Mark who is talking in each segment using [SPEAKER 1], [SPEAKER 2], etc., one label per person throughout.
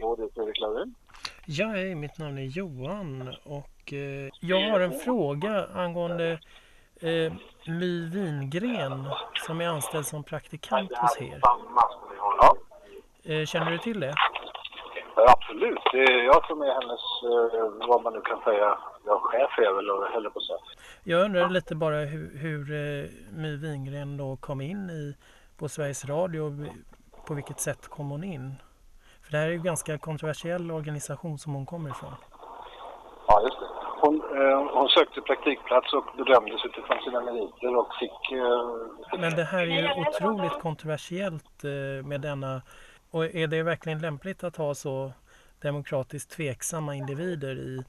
[SPEAKER 1] Hallå, det är Fredrik Laurin.
[SPEAKER 2] Ja, hej, mitt namn är Johan och eh, jag har en fråga angående eh, My Wingren som är anställd som praktikant hos er.
[SPEAKER 1] Ja,
[SPEAKER 2] Eh, känner du till det?
[SPEAKER 1] absolut. Det är jag som är hennes, eh, vad man nu kan säga, ja, chef är väl, eller höll på att säga.
[SPEAKER 2] Jag undrar lite bara hur, hur eh, My Wingren då kom in i, på Sveriges Radio. och På vilket sätt kom hon in? För det här är ju en ganska kontroversiell organisation som hon kommer ifrån.
[SPEAKER 1] Ja, just det. Hon, eh, hon sökte praktikplats och bedömdes utifrån sina meriter och fick... Eh,
[SPEAKER 2] Men det här är ju otroligt kontroversiellt eh, med denna och är det verkligen lämpligt att ha så demokratiskt tveksamma individer i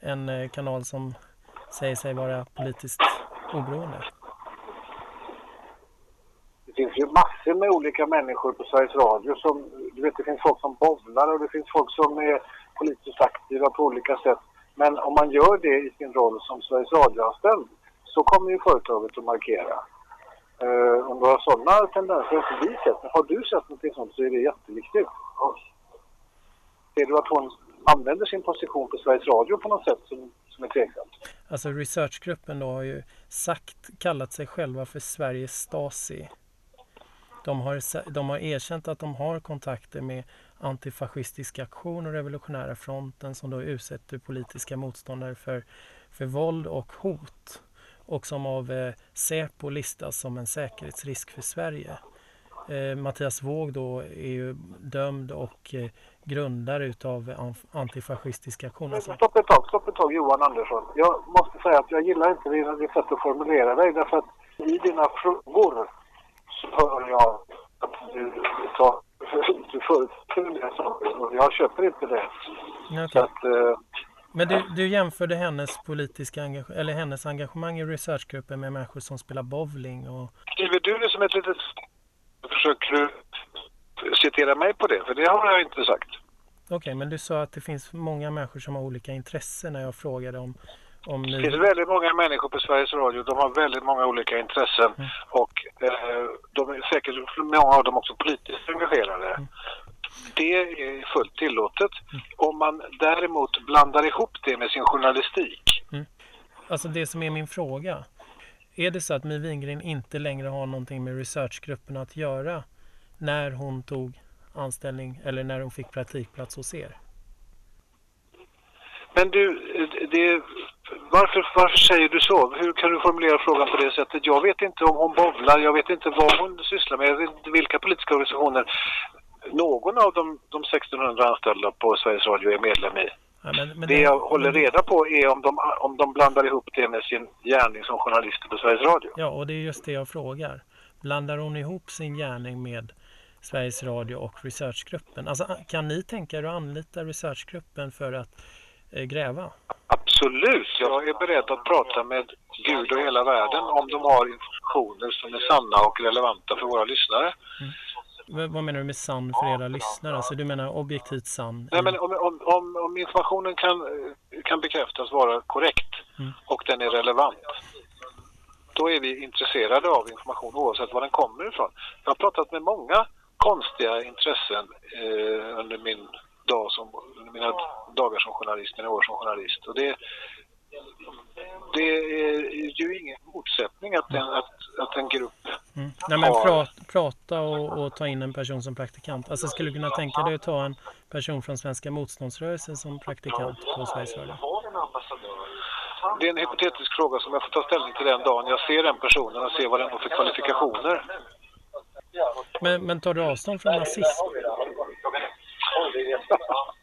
[SPEAKER 2] en eh, kanal som säger sig vara politiskt oberoende?
[SPEAKER 1] Det finns ju massor med olika människor på Sveriges Radio som... Du vet, det finns folk som bowlar och det finns folk som är politiskt aktiva på olika sätt. Men om man gör det i sin roll som Sveriges Radio-anställd så kommer ju företaget att markera. Uh, om du har sådana tendenser har inte vi sett. Men har du sett någonting sånt så är det jätteviktigt. Ser du att hon använder sin position på Sveriges Radio på något sätt som, som är tveksamt?
[SPEAKER 2] Alltså researchgruppen då har ju sagt, kallat sig själva för Sveriges Stasi. De har, de har erkänt att de har kontakter med antifascistisk aktion och revolutionära fronten som då utsätter politiska motståndare för, för våld och hot och som av eh, Säpo listas som en säkerhetsrisk för Sverige. Eh, Mattias Våg då är ju dömd och eh, grundare utav antifascistiska antifascistisk aktion.
[SPEAKER 1] Men
[SPEAKER 2] Alltså,
[SPEAKER 1] stopp ett tag, stopp ett tag Johan Andersson. Jag måste säga att jag gillar inte dina- ditt sätt att formulera dig därför att i dina frågor så hör jag att du tar du förutsätter det saker och jag köper inte det. Så att, eh,
[SPEAKER 2] Men du, du jämförde hennes politiska engage- eller hennes engagemang i researchgruppen med människor som spelar bowling och
[SPEAKER 1] skriver du det som ett litet... Försöker du citera mig på det? För det har jag inte sagt.
[SPEAKER 2] Okej, men du sa att det finns många människor som har olika intressen när jag frågade om, om
[SPEAKER 1] Det
[SPEAKER 2] ni...
[SPEAKER 1] finns väldigt många människor på Sveriges Radio. De har väldigt många olika intressen
[SPEAKER 2] Mm.
[SPEAKER 1] och eh, de är säkert många av dem också politiskt engagerade.
[SPEAKER 2] Mm.
[SPEAKER 1] Det är fullt tillåtet. Om man däremot blandar ihop det med sin journalistik.
[SPEAKER 2] Alltså det som är min fråga. Är det så att My Wingren inte längre har någonting med researchgruppen att göra när hon tog anställning eller när hon fick praktikplats hos er?
[SPEAKER 1] Men du, det, varför, varför säger du så? Hur kan du formulera frågan på det sättet? Jag vet inte om hon bowlar, jag vet inte vad hon sysslar med, jag vet inte vilka politiska organisationer någon av de, de 1600 anställda på Sveriges Radio är medlem i.
[SPEAKER 2] Ja, men, men
[SPEAKER 1] Det jag håller reda på är om de, om de blandar ihop det med sin gärning som journalister på Sveriges Radio.
[SPEAKER 2] Ja, och det är just det jag frågar. Blandar hon ihop sin gärning med Sveriges Radio och researchgruppen? Alltså, kan ni tänka er att anlita researchgruppen för att eh, gräva?
[SPEAKER 1] Absolut, jag är beredd att prata med Gud och hela världen om de har informationer som är sanna och relevanta för våra lyssnare.
[SPEAKER 2] V- vad menar du med sann för era lyssnare? Alltså, du menar objektivt sann?
[SPEAKER 1] Nej, men om, om, om, om informationen kan, kan bekräftas vara korrekt
[SPEAKER 2] Mm.
[SPEAKER 1] och den är relevant, då är vi intresserade av information oavsett var den kommer ifrån. Jag har pratat med många konstiga intressen eh, under min dag som, mina dagar som journalist, mina år som journalist. Och det, det är ju ingen motsättning att en, att, att en grupp
[SPEAKER 2] Mm. Nej, men
[SPEAKER 1] har-
[SPEAKER 2] pra, prata och, och ta in en person som praktikant. Alltså skulle du kunna tänka dig att ta en person från Svenska motståndsrörelsen som praktikant på Sveriges Radio?
[SPEAKER 1] Det är en hypotetisk fråga som jag får ta ställning till den dagen jag ser den personen och ser vad den har för kvalifikationer.
[SPEAKER 2] Men, men tar du avstånd från nazism?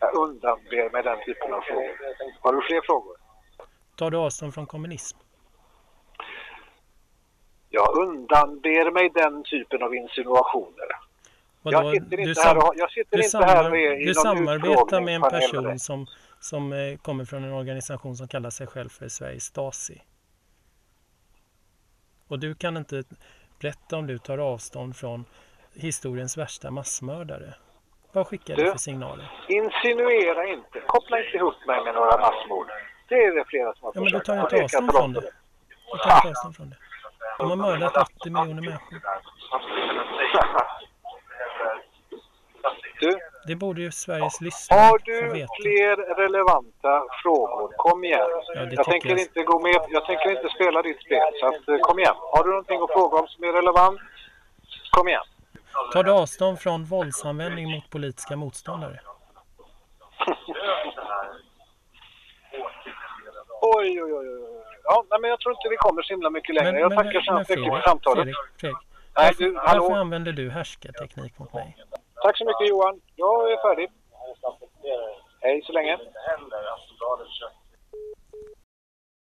[SPEAKER 1] Jag undanber mig den typen av frågor. Har du fler frågor?
[SPEAKER 2] Tar du avstånd från kommunism?
[SPEAKER 1] Jag undanber mig den typen av insinuationer.
[SPEAKER 2] Vadå?
[SPEAKER 1] Jag sitter
[SPEAKER 2] du
[SPEAKER 1] inte
[SPEAKER 2] sam-
[SPEAKER 1] här och, jag sitter
[SPEAKER 2] du,
[SPEAKER 1] inte här och är
[SPEAKER 2] samar-
[SPEAKER 1] i
[SPEAKER 2] du samarbetar med en person som, som eh, kommer från en organisation som kallar sig själv för Sveriges Stasi. Och du kan inte berätta om du tar avstånd från historiens värsta massmördare. Vad skickar du
[SPEAKER 1] Du?
[SPEAKER 2] för signaler?
[SPEAKER 1] Insinuera inte. Koppla inte ihop mig med några massmord. Det är det flera som har
[SPEAKER 2] Ja, men du
[SPEAKER 1] försökt.
[SPEAKER 2] tar ju inte avstånd från det. Du tar inte avstånd från det. De har mördat 80 miljoner människor. Det borde ju Sveriges lyssnare
[SPEAKER 1] har du
[SPEAKER 2] veta.
[SPEAKER 1] fler relevanta frågor? Kom igen.
[SPEAKER 2] Ja,
[SPEAKER 1] jag tänker
[SPEAKER 2] jag.
[SPEAKER 1] inte gå med, jag tänker inte spela ditt spel. Så att, eh, kom igen. Har du någonting att fråga om som är relevant? Kom igen.
[SPEAKER 2] Tar du avstånd från våldsanvändning mot politiska motståndare?
[SPEAKER 1] Oj, oj, oj. Ja, nej, men jag tror inte vi kommer så himla mycket längre.
[SPEAKER 2] Men,
[SPEAKER 1] jag tackar så mycket för samtalet.
[SPEAKER 2] Fredrik, Fredrik.
[SPEAKER 1] Nej,
[SPEAKER 2] Varför,
[SPEAKER 1] du,
[SPEAKER 2] varför
[SPEAKER 1] hallå?
[SPEAKER 2] använder du härskarteknik mot mig?
[SPEAKER 1] Tack så mycket Johan. Jag är färdig. Hej så länge.